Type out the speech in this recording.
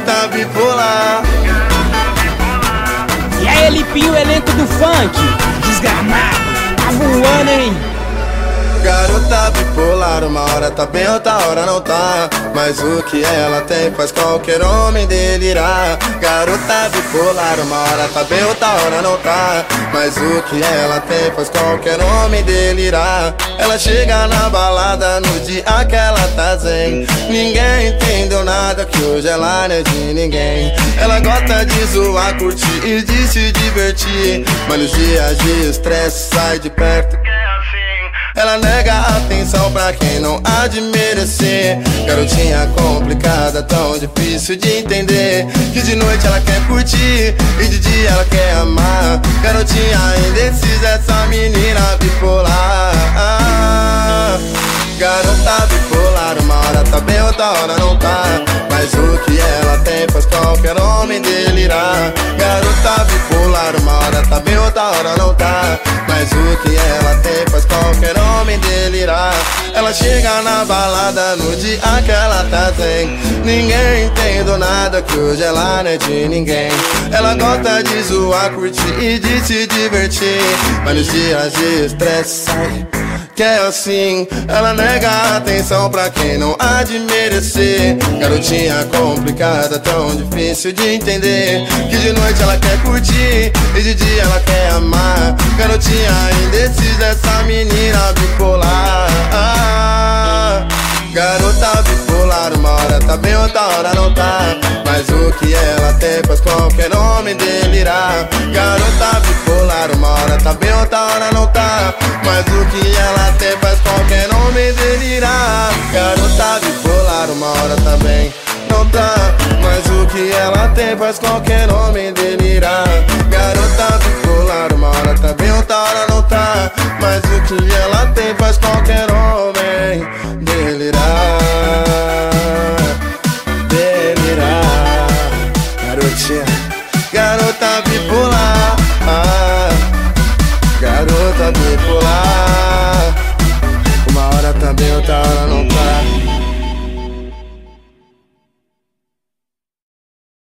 garota bipolar. E aí, Lipinho, elenco do funk, desgramado, tá voando, hein? Garota bipolar, uma hora tá bem, outra hora não tá. Mas o que ela tem faz qualquer homem delirar. Garota bipolar, uma hora tá bem, outra hora não tá. Mas o que ela tem faz qualquer homem delirar. Ela chega na balada no dia que ela tá zen. Ninguém entendeu nada que hoje ela não é de ninguém. Ela gosta de zoar, curtir e de se divertir. Mas nos dias de estresse sai de perto. Nega atenção pra quem não há de merecer. Garotinha complicada, tão difícil de entender. Que de noite ela quer curtir e de dia ela quer amar. Garotinha indecisa, essa menina bipolar. Garota bipolar, uma hora tá bem, outra hora não tá. Mas o que ela tem faz qualquer homem delirar. Garota bipolar, uma hora tá bem, outra hora não tá. Mas o que ela tem faz. Chega na balada no dia que ela tá sem. Ninguém entende nada que hoje ela não é de ninguém. Ela gosta de zoar, curtir e de se divertir. Mas nos dias de estresse sai que é assim Ela nega atenção pra quem não há de merecer Garotinha complicada, tão difícil de entender Que de noite ela quer curtir e de dia ela quer amar Garotinha indecisa, Bipolar, uma hora tá bem, outra hora não tá. Mas o que ela tem faz qualquer homem delirar Garota bipolar, uma hora tá bem, outra hora não tá. Mas o que ela tem faz qualquer homem delirar Garota bipolar, uma hora tá bem, não tá. Mas o que ela tem faz qualquer homem delirar Garota Garotinha Garota bipolar ah, Garota bipolar